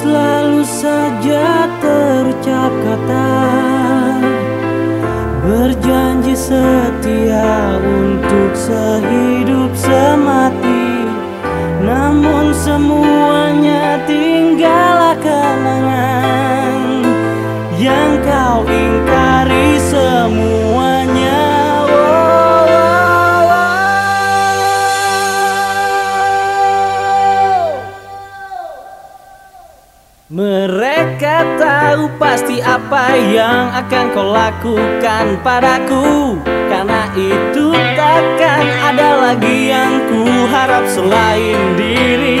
selalu saja terucap kata. Berjanji setia untuk sehidup semati. Namun semuanya tinggallah kenangan Yang kau ingkari semuanya Mereka tahu pasti apa yang akan kau lakukan padaku. Karena itu takkan ada lagi yang ku harap selain dirinya